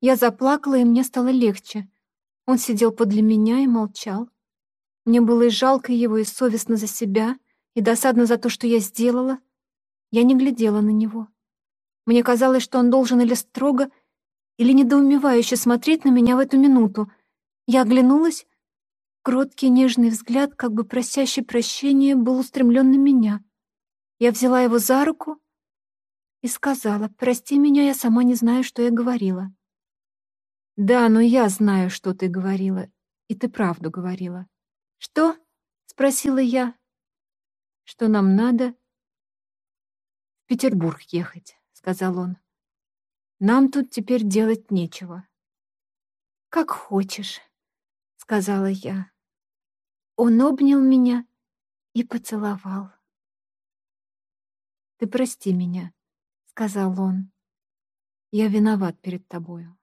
Я заплакала, и мне стало легче. Он сидел подле меня и молчал. Мне было и жалко его, и совестно за себя, и досадно за то, что я сделала. Я не глядела на него. Мне казалось, что он должен или строго, или недоумевающе смотреть на меня в эту минуту. Я оглянулась. Кроткий нежный взгляд, как бы просящий прощения, был устремлен на меня. Я взяла его за руку и сказала, «Прости меня, я сама не знаю, что я говорила». «Да, но я знаю, что ты говорила, и ты правду говорила». «Что?» — спросила я. «Что нам надо?» «В Петербург ехать», — сказал он. «Нам тут теперь делать нечего». «Как хочешь», — сказала я. Он обнял меня и поцеловал. «Ты прости меня», — сказал он. «Я виноват перед тобою».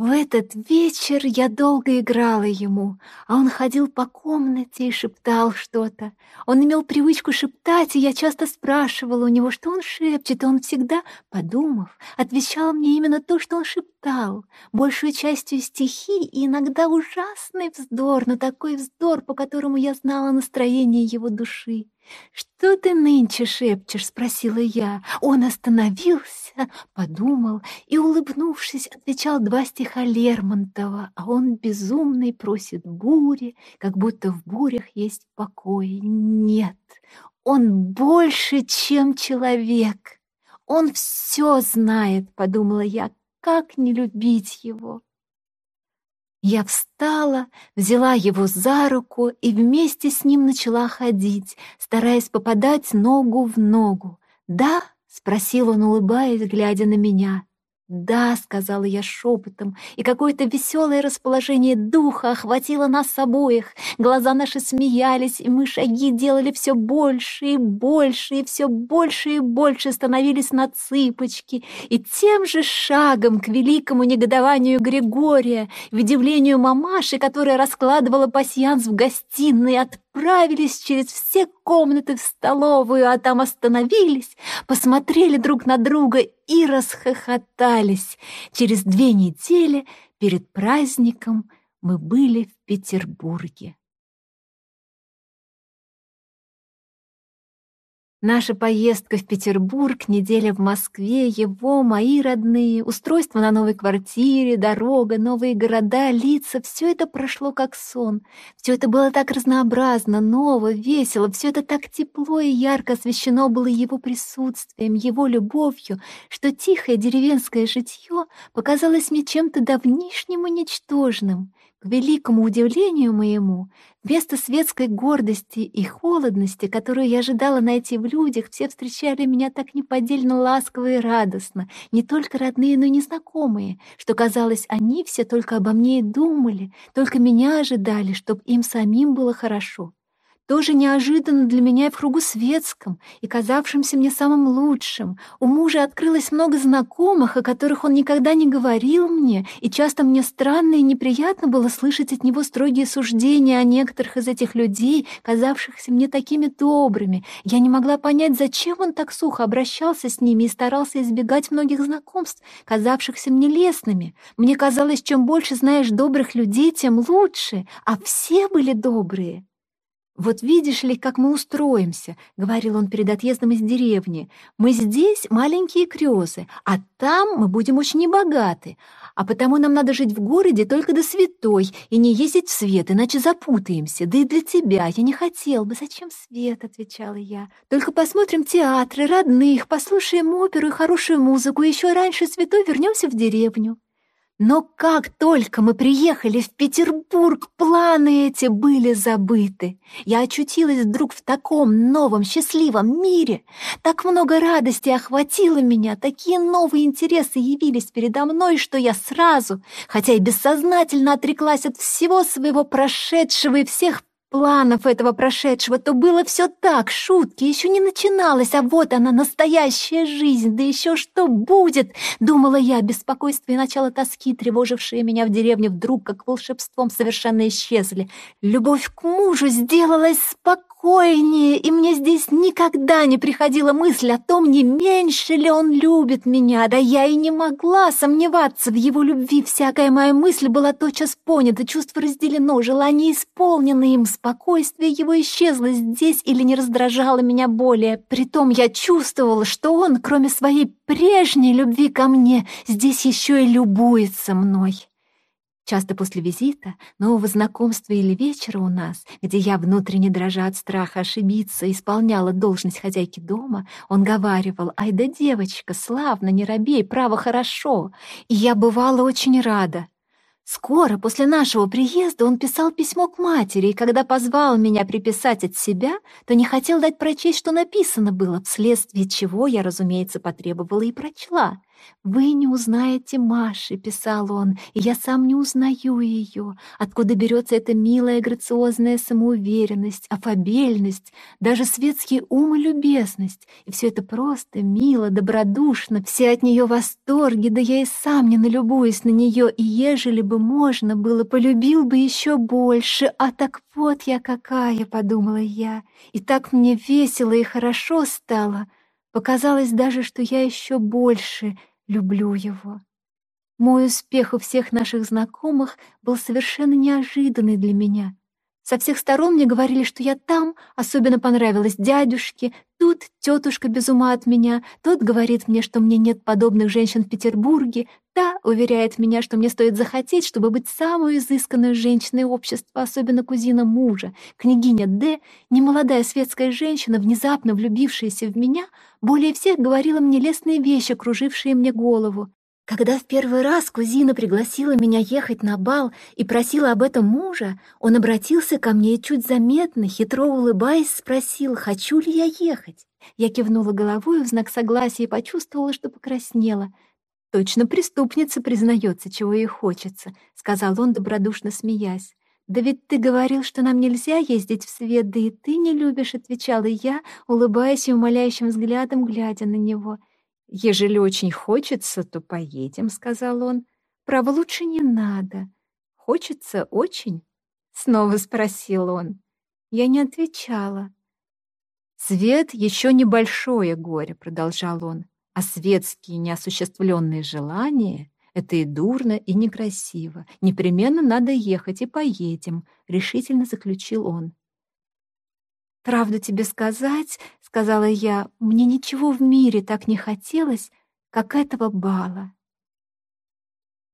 В этот вечер я долго играла ему, а он ходил по комнате и шептал что-то. Он имел привычку шептать, и я часто спрашивала у него, что он шепчет, и он всегда, подумав, отвечал мне именно то, что он шептал, большую частью стихи и иногда ужасный вздор, но такой вздор, по которому я знала настроение его души. «Что ты нынче шепчешь?» — спросила я. Он остановился, подумал и, улыбнувшись, отвечал два стиха Лермонтова, а он безумный просит бури, как будто в бурях есть покой. Нет, он больше, чем человек. Он все знает, подумала я, как не любить его. Я встала, взяла его за руку и вместе с ним начала ходить, стараясь попадать ногу в ногу. «Да?» — спросил он, улыбаясь, глядя на меня. «Да», — сказала я шепотом, и какое-то веселое расположение духа охватило нас обоих. Глаза наши смеялись, и мы шаги делали все больше и больше, и все больше и больше становились на цыпочки. И тем же шагом к великому негодованию Григория, в удивлению мамаши, которая раскладывала пасьянс в гостиной, отправились через все комнаты в столовую, а там остановились, посмотрели друг на друга и расхохотались. Через две недели перед праздником мы были в Петербурге. Наша поездка в Петербург, неделя в Москве, его, мои родные, устройство на новой квартире, дорога, новые города, лица — все это прошло как сон. Все это было так разнообразно, ново, весело, все это так тепло и ярко освещено было его присутствием, его любовью, что тихое деревенское житье показалось мне чем-то давнишним и ничтожным. К великому удивлению моему, вместо светской гордости и холодности, которую я ожидала найти в людях, все встречали меня так неподдельно ласково и радостно, не только родные, но и незнакомые, что, казалось, они все только обо мне и думали, только меня ожидали, чтоб им самим было хорошо тоже неожиданно для меня и в кругу светском, и казавшимся мне самым лучшим. У мужа открылось много знакомых, о которых он никогда не говорил мне, и часто мне странно и неприятно было слышать от него строгие суждения о некоторых из этих людей, казавшихся мне такими добрыми. Я не могла понять, зачем он так сухо обращался с ними и старался избегать многих знакомств, казавшихся мне лестными. Мне казалось, чем больше знаешь добрых людей, тем лучше, а все были добрые. «Вот видишь ли, как мы устроимся», — говорил он перед отъездом из деревни. «Мы здесь маленькие крёзы, а там мы будем очень небогаты, а потому нам надо жить в городе только до святой и не ездить в свет, иначе запутаемся. Да и для тебя я не хотел бы. Зачем свет?» — отвечала я. «Только посмотрим театры, родных, послушаем оперу и хорошую музыку, и еще раньше святой вернемся в деревню». Но как только мы приехали в Петербург, планы эти были забыты. Я очутилась вдруг в таком новом, счастливом мире. Так много радости охватило меня, такие новые интересы явились передо мной, что я сразу, хотя и бессознательно отреклась от всего своего прошедшего и всех планов этого прошедшего, то было все так, шутки, еще не начиналось, а вот она, настоящая жизнь, да еще что будет, думала я, беспокойство и начало тоски, тревожившие меня в деревне, вдруг, как волшебством, совершенно исчезли. Любовь к мужу сделалась спокойной, спокойнее, и мне здесь никогда не приходила мысль о том, не меньше ли он любит меня. Да я и не могла сомневаться в его любви. Всякая моя мысль была тотчас понята, чувство разделено, желание исполнено им, спокойствие его исчезло здесь или не раздражало меня более. Притом я чувствовала, что он, кроме своей прежней любви ко мне, здесь еще и любуется мной. Часто после визита, нового знакомства или вечера у нас, где я, внутренне дрожа от страха ошибиться, исполняла должность хозяйки дома, он говаривал, «Ай да девочка, славно, не робей, право хорошо!» И я бывала очень рада. Скоро после нашего приезда он писал письмо к матери, и когда позвал меня приписать от себя, то не хотел дать прочесть, что написано было, вследствие чего я, разумеется, потребовала и прочла. «Вы не узнаете Маши», — писал он, — «и я сам не узнаю ее. Откуда берется эта милая грациозная самоуверенность, афабельность, даже светский ум и любезность? И все это просто, мило, добродушно, все от нее восторги, да я и сам не налюбуюсь на нее, и ежели бы можно было, полюбил бы еще больше. А так вот я какая, — подумала я, — и так мне весело и хорошо стало». Показалось даже, что я еще больше люблю его. Мой успех у всех наших знакомых был совершенно неожиданный для меня. Со всех сторон мне говорили, что я там, особенно понравилась дядюшке, тут тетушка без ума от меня, тот говорит мне, что мне нет подобных женщин в Петербурге, та уверяет меня, что мне стоит захотеть, чтобы быть самой изысканной женщиной общества, особенно кузина мужа. Княгиня Д, немолодая светская женщина, внезапно влюбившаяся в меня, более всех говорила мне лестные вещи, кружившие мне голову. Когда в первый раз кузина пригласила меня ехать на бал и просила об этом мужа, он обратился ко мне и чуть заметно, хитро улыбаясь, спросил, хочу ли я ехать. Я кивнула головой в знак согласия и почувствовала, что покраснела. «Точно преступница признается, чего ей хочется», — сказал он, добродушно смеясь. «Да ведь ты говорил, что нам нельзя ездить в свет, да и ты не любишь», — отвечала я, улыбаясь и умоляющим взглядом, глядя на него — «Ежели очень хочется, то поедем», — сказал он. «Право, лучше не надо. Хочется очень?» — снова спросил он. Я не отвечала. «Свет — еще небольшое горе», — продолжал он, «а светские неосуществленные желания — это и дурно, и некрасиво. Непременно надо ехать, и поедем», — решительно заключил он. «Правду тебе сказать, — сказала я, — мне ничего в мире так не хотелось, как этого бала.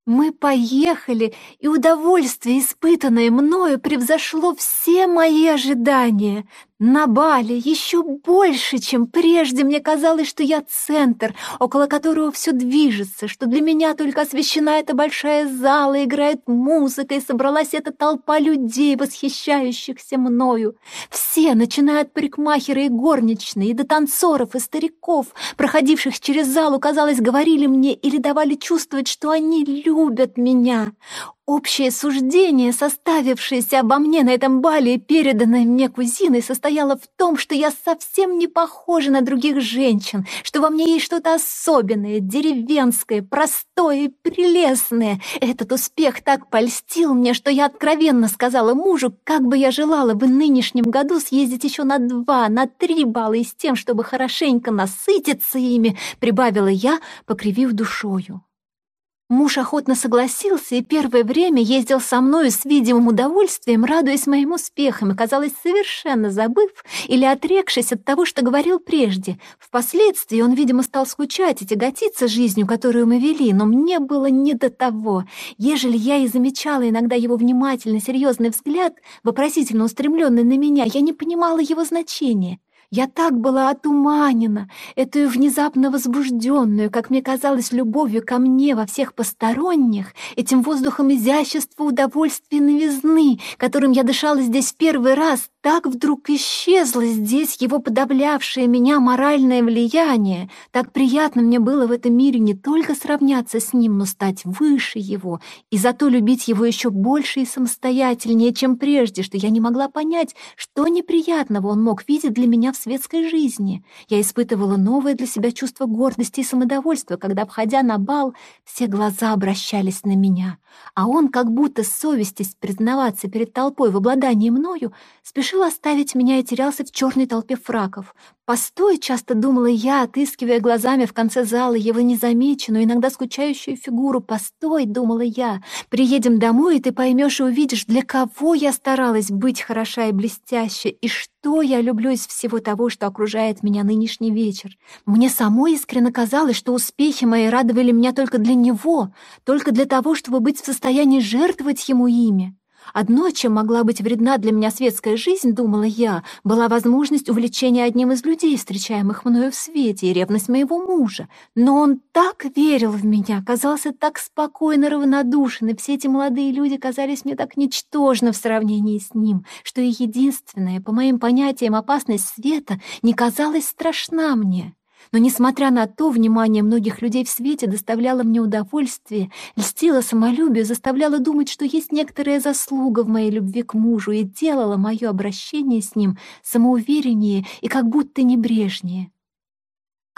Мы поехали, и удовольствие, испытанное мною, превзошло все мои ожидания. На бале еще больше, чем прежде, мне казалось, что я центр, около которого все движется, что для меня только освещена эта большая зала, играет музыка, и собралась эта толпа людей, восхищающихся мною. Все, начиная от парикмахера и горничной, и до танцоров и стариков, проходивших через залу, казалось, говорили мне или давали чувствовать, что они любят меня. Общее суждение, составившееся обо мне на этом бале и переданное мне кузиной, состояло в том, что я совсем не похожа на других женщин, что во мне есть что-то особенное, деревенское, простое и прелестное. Этот успех так польстил мне, что я откровенно сказала мужу, как бы я желала в нынешнем году съездить еще на два, на три балла и с тем, чтобы хорошенько насытиться ими, прибавила я, покривив душою. Муж охотно согласился и первое время ездил со мною с видимым удовольствием, радуясь моим успехам и, казалось, совершенно забыв или отрекшись от того, что говорил прежде. Впоследствии он, видимо, стал скучать и тяготиться жизнью, которую мы вели, но мне было не до того. Ежели я и замечала иногда его внимательный, серьезный взгляд, вопросительно устремленный на меня, я не понимала его значения. Я так была отуманена, эту внезапно возбужденную, как мне казалось, любовью ко мне во всех посторонних, этим воздухом изящества, удовольствия новизны, которым я дышала здесь первый раз, так вдруг исчезло здесь его подавлявшее меня моральное влияние. Так приятно мне было в этом мире не только сравняться с ним, но стать выше его, и зато любить его еще больше и самостоятельнее, чем прежде, что я не могла понять, что неприятного он мог видеть для меня в светской жизни. Я испытывала новое для себя чувство гордости и самодовольства, когда, обходя на бал, все глаза обращались на меня. А он, как будто совестясь признаваться перед толпой в обладании мною, спешил решил оставить меня и терялся в черной толпе фраков. «Постой!» — часто думала я, отыскивая глазами в конце зала его незамеченную, иногда скучающую фигуру. «Постой!» — думала я. «Приедем домой, и ты поймешь и увидишь, для кого я старалась быть хороша и блестяща, и что я люблю из всего того, что окружает меня нынешний вечер. Мне самой искренне казалось, что успехи мои радовали меня только для него, только для того, чтобы быть в состоянии жертвовать ему ими. Одно, чем могла быть вредна для меня светская жизнь, думала я, была возможность увлечения одним из людей, встречаемых мною в свете, и ревность моего мужа. Но он так верил в меня, казался так спокойно равнодушен, и все эти молодые люди казались мне так ничтожны в сравнении с ним, что и единственная, по моим понятиям, опасность света не казалась страшна мне. Но, несмотря на то, внимание многих людей в свете доставляло мне удовольствие, льстило самолюбие, заставляло думать, что есть некоторая заслуга в моей любви к мужу и делало мое обращение с ним самоувереннее и как будто небрежнее.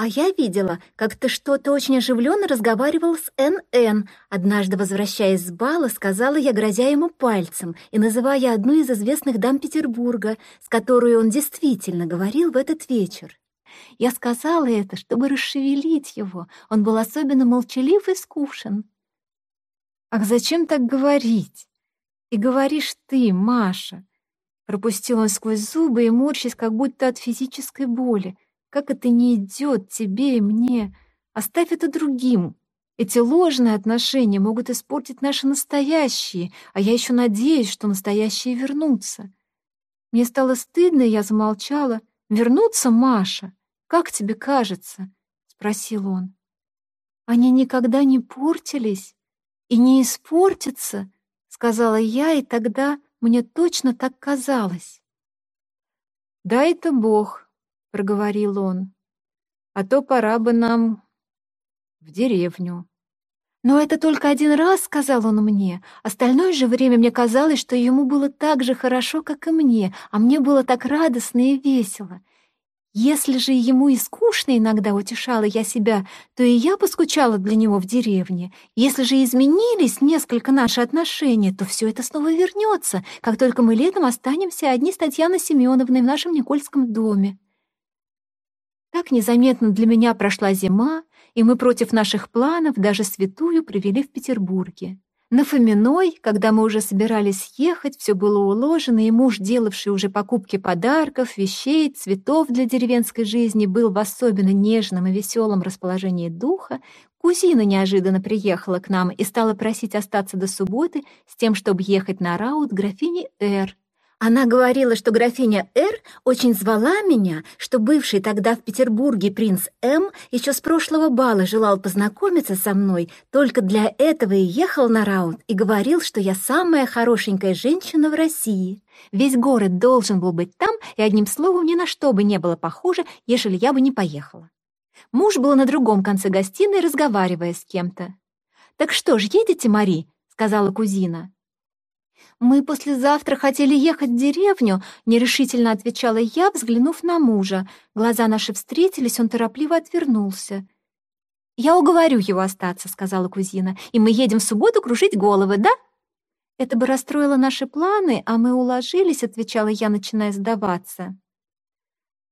«А я видела, как ты что-то очень оживленно разговаривал с Н.Н. Однажды, возвращаясь с бала, сказала я, грозя ему пальцем и называя одну из известных дам Петербурга, с которой он действительно говорил в этот вечер. Я сказала это, чтобы расшевелить его. Он был особенно молчалив и скушен. «Ах, зачем так говорить? И говоришь ты, Маша!» Пропустил он сквозь зубы и морщись, как будто от физической боли. «Как это не идет тебе и мне? Оставь это другим. Эти ложные отношения могут испортить наши настоящие, а я еще надеюсь, что настоящие вернутся». Мне стало стыдно, и я замолчала. «Вернуться, Маша?» Как тебе кажется?» — спросил он. «Они никогда не портились и не испортятся», — сказала я, и тогда мне точно так казалось. «Дай-то Бог», — проговорил он, — «а то пора бы нам в деревню». «Но это только один раз», — сказал он мне. Остальное же время мне казалось, что ему было так же хорошо, как и мне, а мне было так радостно и весело. Если же ему и скучно иногда утешала я себя, то и я поскучала для него в деревне. Если же изменились несколько наши отношения, то все это снова вернется, как только мы летом останемся одни с Татьяной Семеновной в нашем Никольском доме. Так незаметно для меня прошла зима, и мы против наших планов даже святую провели в Петербурге. На Фоминой, когда мы уже собирались ехать, все было уложено, и муж, делавший уже покупки подарков, вещей, цветов для деревенской жизни, был в особенно нежном и веселом расположении духа, кузина неожиданно приехала к нам и стала просить остаться до субботы с тем, чтобы ехать на раут графини Р. Она говорила, что графиня Р. очень звала меня, что бывший тогда в Петербурге принц М. еще с прошлого бала желал познакомиться со мной, только для этого и ехал на раут и говорил, что я самая хорошенькая женщина в России. Весь город должен был быть там, и одним словом ни на что бы не было похоже, ежели я бы не поехала. Муж был на другом конце гостиной, разговаривая с кем-то. «Так что ж, едете, Мари?» — сказала кузина. «Мы послезавтра хотели ехать в деревню», — нерешительно отвечала я, взглянув на мужа. Глаза наши встретились, он торопливо отвернулся. «Я уговорю его остаться», — сказала кузина, «и мы едем в субботу кружить головы, да?» «Это бы расстроило наши планы, а мы уложились», — отвечала я, начиная сдаваться.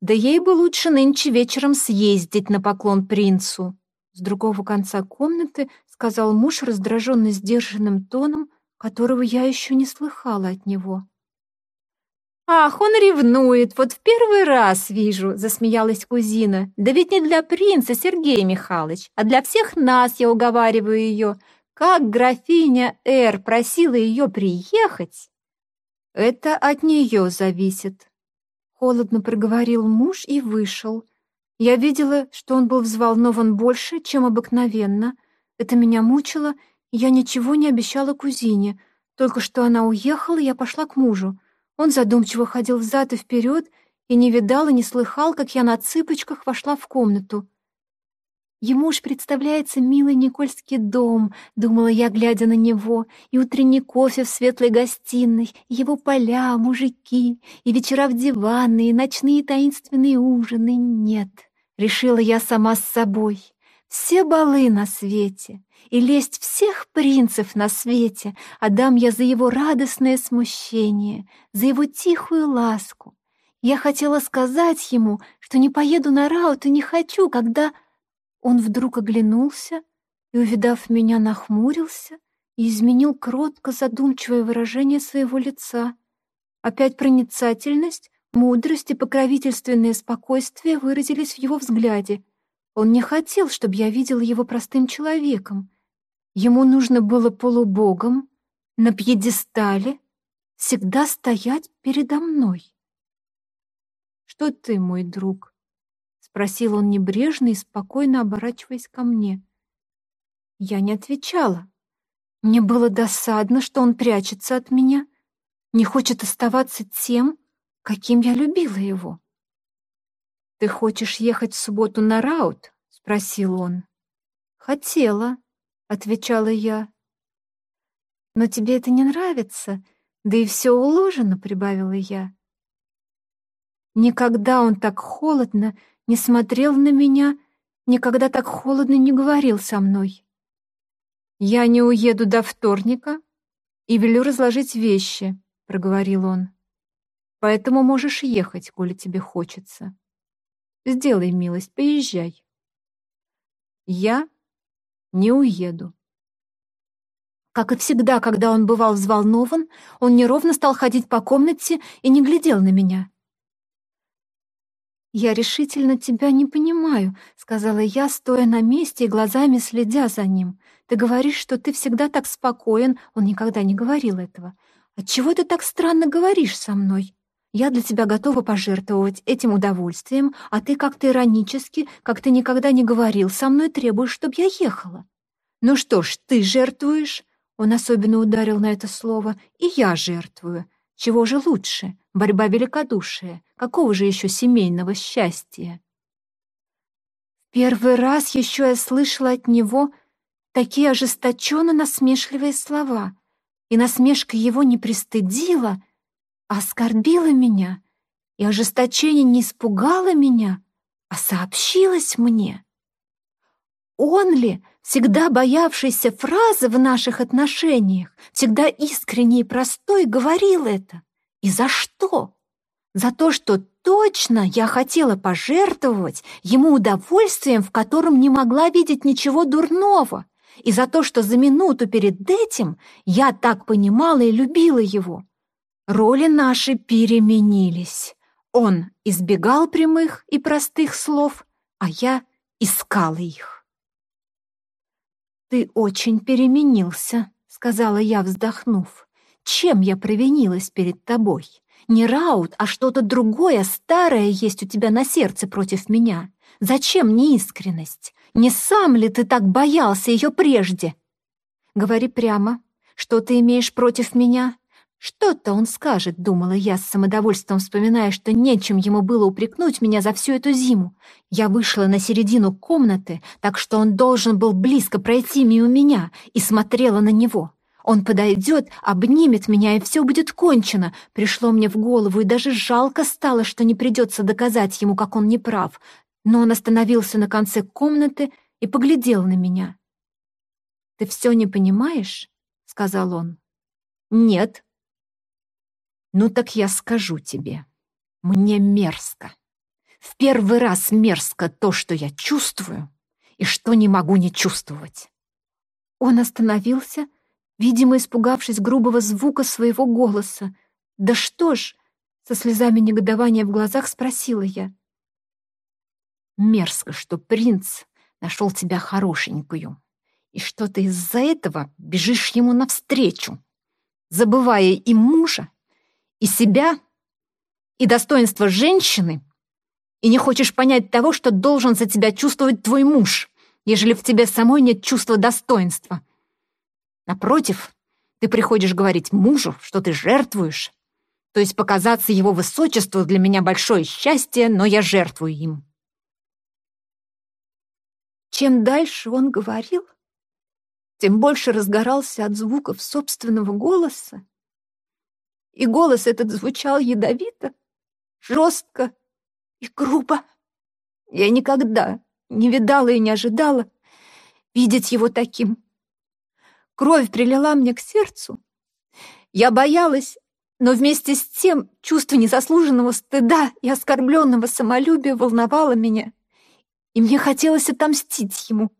«Да ей бы лучше нынче вечером съездить на поклон принцу», — с другого конца комнаты сказал муж, раздраженный сдержанным тоном, которого я еще не слыхала от него. «Ах, он ревнует, вот в первый раз вижу», — засмеялась кузина. «Да ведь не для принца, Сергей Михайлович, а для всех нас я уговариваю ее. Как графиня Р. просила ее приехать?» «Это от нее зависит», — холодно проговорил муж и вышел. Я видела, что он был взволнован больше, чем обыкновенно. Это меня мучило, я ничего не обещала кузине. Только что она уехала, я пошла к мужу. Он задумчиво ходил взад и вперед и не видал и не слыхал, как я на цыпочках вошла в комнату. Ему уж представляется милый Никольский дом, думала я, глядя на него, и утренний кофе в светлой гостиной, и его поля, мужики, и вечера в диванной, и ночные таинственные ужины. Нет, решила я сама с собой. Все балы на свете, и лесть всех принцев на свете отдам я за его радостное смущение, за его тихую ласку. Я хотела сказать ему, что не поеду на раут и не хочу, когда... Он вдруг оглянулся и, увидав меня, нахмурился и изменил кротко задумчивое выражение своего лица. Опять проницательность, мудрость и покровительственное спокойствие выразились в его взгляде. Он не хотел, чтобы я видела его простым человеком. Ему нужно было полубогом, на пьедестале, всегда стоять передо мной. «Что ты, мой друг?» — спросил он небрежно и спокойно оборачиваясь ко мне. Я не отвечала. Мне было досадно, что он прячется от меня, не хочет оставаться тем, каким я любила его. «Ты хочешь ехать в субботу на раут?» — спросил он. «Хотела», — отвечала я. «Но тебе это не нравится, да и все уложено», — прибавила я. Никогда он так холодно не смотрел на меня, никогда так холодно не говорил со мной. «Я не уеду до вторника и велю разложить вещи», — проговорил он. «Поэтому можешь ехать, коли тебе хочется. Сделай милость, поезжай». «Я не уеду». Как и всегда, когда он бывал взволнован, он неровно стал ходить по комнате и не глядел на меня. «Я решительно тебя не понимаю», — сказала я, стоя на месте и глазами следя за ним. Ты говоришь, что ты всегда так спокоен, он никогда не говорил этого. Отчего ты так странно говоришь со мной? Я для тебя готова пожертвовать этим удовольствием, а ты как-то иронически, как ты никогда не говорил со мной, требуешь, чтобы я ехала. Ну что ж, ты жертвуешь, он особенно ударил на это слово, и я жертвую. Чего же лучше? Борьба великодушия. Какого же еще семейного счастья? Первый раз еще я слышала от него такие ожесточенно насмешливые слова, и насмешка его не пристыдила, оскорбила меня, и ожесточение не испугало меня, а сообщилось мне. Он ли, всегда боявшийся фразы в наших отношениях, всегда искренне и простой, говорил это? И за что? За то, что точно я хотела пожертвовать ему удовольствием, в котором не могла видеть ничего дурного, и за то, что за минуту перед этим я так понимала и любила его. Роли наши переменились. Он избегал прямых и простых слов, а я искала их. «Ты очень переменился», — сказала я, вздохнув. «Чем я провинилась перед тобой? Не раут, а что-то другое, старое есть у тебя на сердце против меня. Зачем неискренность? Не сам ли ты так боялся ее прежде? Говори прямо, что ты имеешь против меня? Что-то он скажет, думала я с самодовольством, вспоминая, что нечем ему было упрекнуть меня за всю эту зиму. Я вышла на середину комнаты, так что он должен был близко пройти мимо меня, и смотрела на него. Он подойдет, обнимет меня, и все будет кончено. Пришло мне в голову, и даже жалко стало, что не придется доказать ему, как он неправ но он остановился на конце комнаты и поглядел на меня. «Ты все не понимаешь?» — сказал он. «Нет». «Ну так я скажу тебе. Мне мерзко. В первый раз мерзко то, что я чувствую, и что не могу не чувствовать». Он остановился, видимо, испугавшись грубого звука своего голоса. «Да что ж!» — со слезами негодования в глазах спросила я. Мерзко, что принц нашел тебя хорошенькую, и что ты из-за этого бежишь ему навстречу, забывая и мужа, и себя, и достоинство женщины, и не хочешь понять того, что должен за тебя чувствовать твой муж, ежели в тебе самой нет чувства достоинства. Напротив, ты приходишь говорить мужу, что ты жертвуешь, то есть показаться его высочеству для меня большое счастье, но я жертвую им. Чем дальше он говорил, тем больше разгорался от звуков собственного голоса. И голос этот звучал ядовито, жестко и грубо. Я никогда не видала и не ожидала видеть его таким. Кровь прилила мне к сердцу. Я боялась, но вместе с тем чувство незаслуженного стыда и оскорбленного самолюбия волновало меня, и мне хотелось отомстить ему.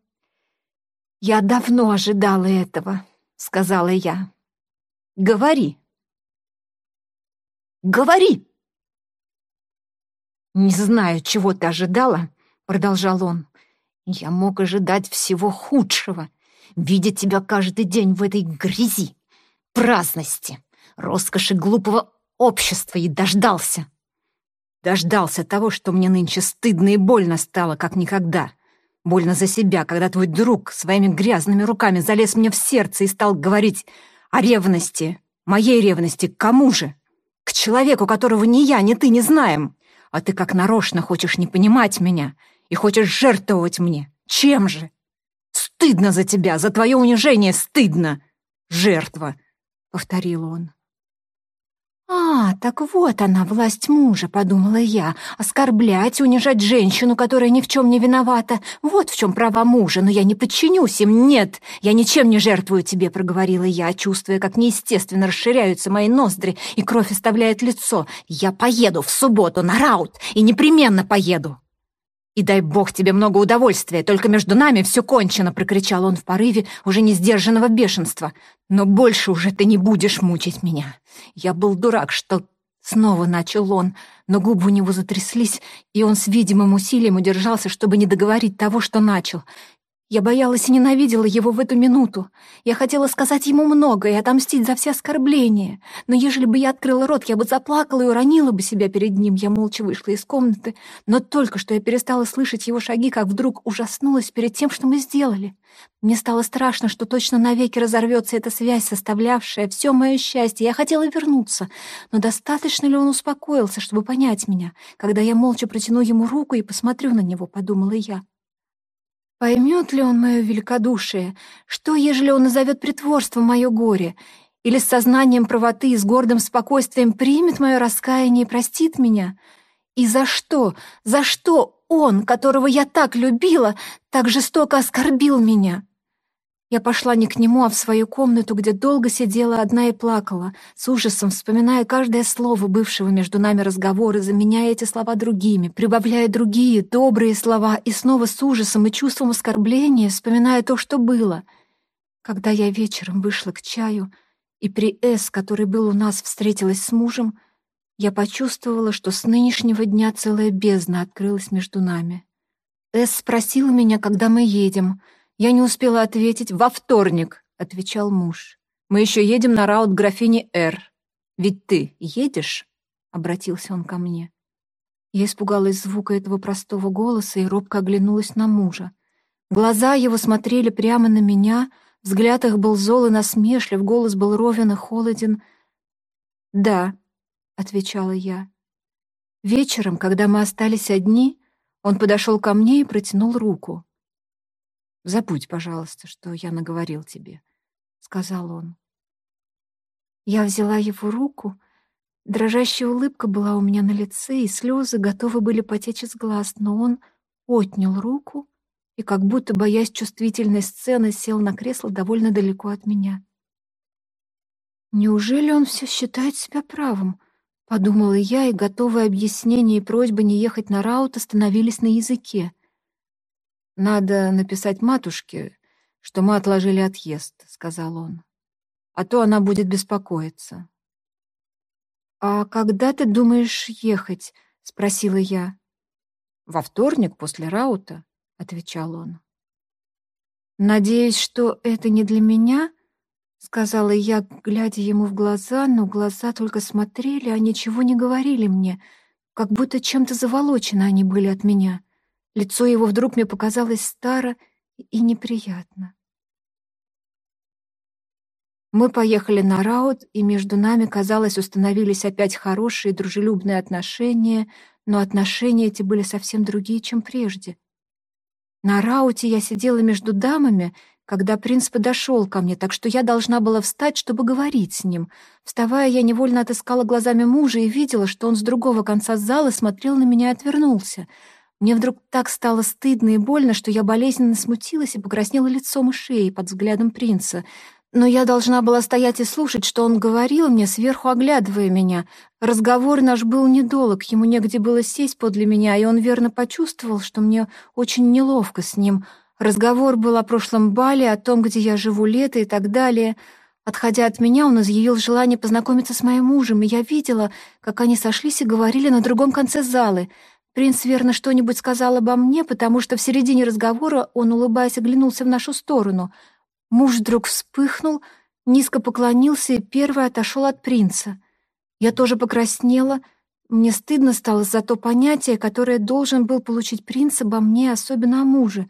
«Я давно ожидала этого», — сказала я. «Говори». «Говори!» «Не знаю, чего ты ожидала», — продолжал он. «Я мог ожидать всего худшего, видеть тебя каждый день в этой грязи, праздности, роскоши глупого общества и дождался. Дождался того, что мне нынче стыдно и больно стало, как никогда. Больно за себя, когда твой друг своими грязными руками залез мне в сердце и стал говорить о ревности, моей ревности, кому же? К человеку, которого ни я, ни ты не знаем. А ты как нарочно хочешь не понимать меня и хочешь жертвовать мне. Чем же? Стыдно за тебя, за твое унижение стыдно. Жертва, — повторил он. «А, так вот она, власть мужа», — подумала я. «Оскорблять, унижать женщину, которая ни в чем не виновата. Вот в чем права мужа, но я не подчинюсь им. Нет, я ничем не жертвую тебе», — проговорила я, чувствуя, как неестественно расширяются мои ноздри и кровь оставляет лицо. «Я поеду в субботу на раут и непременно поеду». «И дай бог тебе много удовольствия, только между нами все кончено!» — прокричал он в порыве уже не сдержанного бешенства. «Но больше уже ты не будешь мучить меня. Я был дурак, что...» Снова начал он, но губы у него затряслись, и он с видимым усилием удержался, чтобы не договорить того, что начал. Я боялась и ненавидела его в эту минуту. Я хотела сказать ему много и отомстить за все оскорбления. Но ежели бы я открыла рот, я бы заплакала и уронила бы себя перед ним. Я молча вышла из комнаты, но только что я перестала слышать его шаги, как вдруг ужаснулась перед тем, что мы сделали. Мне стало страшно, что точно навеки разорвется эта связь, составлявшая все мое счастье. Я хотела вернуться, но достаточно ли он успокоился, чтобы понять меня, когда я молча протяну ему руку и посмотрю на него, подумала я. Поймет ли он мое великодушие? Что, ежели он назовет притворством мое горе? Или с сознанием правоты и с гордым спокойствием примет мое раскаяние и простит меня? И за что, за что он, которого я так любила, так жестоко оскорбил меня? Я пошла не к нему, а в свою комнату, где долго сидела одна и плакала, с ужасом вспоминая каждое слово бывшего между нами разговора, заменяя эти слова другими, прибавляя другие, добрые слова, и снова с ужасом и чувством оскорбления, вспоминая то, что было. Когда я вечером вышла к чаю, и при С, который был у нас, встретилась с мужем, я почувствовала, что с нынешнего дня целая бездна открылась между нами. С спросила меня, когда мы едем — я не успела ответить. «Во вторник», — отвечал муж. «Мы еще едем на раут графини Р. Ведь ты едешь?» — обратился он ко мне. Я испугалась звука этого простого голоса и робко оглянулась на мужа. Глаза его смотрели прямо на меня, взгляд их был зол и насмешлив, голос был ровен и холоден. «Да», — отвечала я. Вечером, когда мы остались одни, он подошел ко мне и протянул руку. Забудь, пожалуйста, что я наговорил тебе», — сказал он. Я взяла его руку, дрожащая улыбка была у меня на лице, и слезы готовы были потечь из глаз, но он отнял руку и, как будто боясь чувствительной сцены, сел на кресло довольно далеко от меня. «Неужели он все считает себя правым?» — подумала я, и готовые объяснения и просьбы не ехать на раут остановились на языке. «Надо написать матушке, что мы отложили отъезд», — сказал он. «А то она будет беспокоиться». «А когда ты думаешь ехать?» — спросила я. «Во вторник после раута», — отвечал он. «Надеюсь, что это не для меня?» — сказала я, глядя ему в глаза, но глаза только смотрели, а ничего не говорили мне, как будто чем-то заволочены они были от меня. Лицо его вдруг мне показалось старо и неприятно. Мы поехали на раут, и между нами, казалось, установились опять хорошие дружелюбные отношения, но отношения эти были совсем другие, чем прежде. На рауте я сидела между дамами, когда принц подошел ко мне, так что я должна была встать, чтобы говорить с ним. Вставая, я невольно отыскала глазами мужа и видела, что он с другого конца зала смотрел на меня и отвернулся — Мне вдруг так стало стыдно и больно, что я болезненно смутилась и покраснела лицом и шеей под взглядом принца. Но я должна была стоять и слушать, что он говорил мне, сверху оглядывая меня. Разговор наш был недолг, ему негде было сесть подле меня, и он верно почувствовал, что мне очень неловко с ним. Разговор был о прошлом бале, о том, где я живу лето и так далее. Отходя от меня, он изъявил желание познакомиться с моим мужем, и я видела, как они сошлись и говорили на другом конце залы — Принц верно что-нибудь сказал обо мне, потому что в середине разговора он, улыбаясь, оглянулся в нашу сторону. Муж вдруг вспыхнул, низко поклонился и первый отошел от принца. Я тоже покраснела. Мне стыдно стало за то понятие, которое должен был получить принц обо мне, особенно о муже.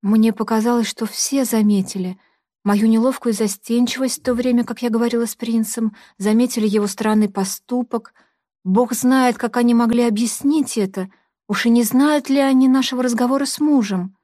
Мне показалось, что все заметили — мою неловкую застенчивость в то время, как я говорила с принцем, заметили его странный поступок, Бог знает, как они могли объяснить это. Уж и не знают ли они нашего разговора с мужем.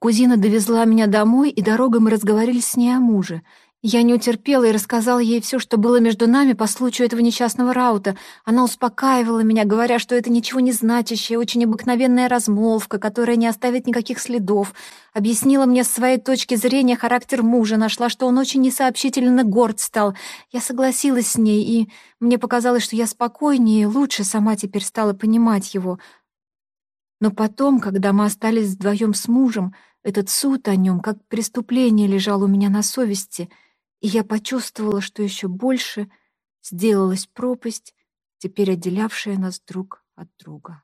Кузина довезла меня домой, и дорогой мы разговорили с ней о муже. Я не утерпела и рассказала ей все, что было между нами по случаю этого несчастного раута. Она успокаивала меня, говоря, что это ничего не значащая, очень обыкновенная размолвка, которая не оставит никаких следов. Объяснила мне с своей точки зрения характер мужа, нашла, что он очень несообщительно горд стал. Я согласилась с ней, и мне показалось, что я спокойнее и лучше сама теперь стала понимать его. Но потом, когда мы остались вдвоем с мужем, этот суд о нем, как преступление, лежал у меня на совести — и я почувствовала, что еще больше сделалась пропасть, теперь отделявшая нас друг от друга.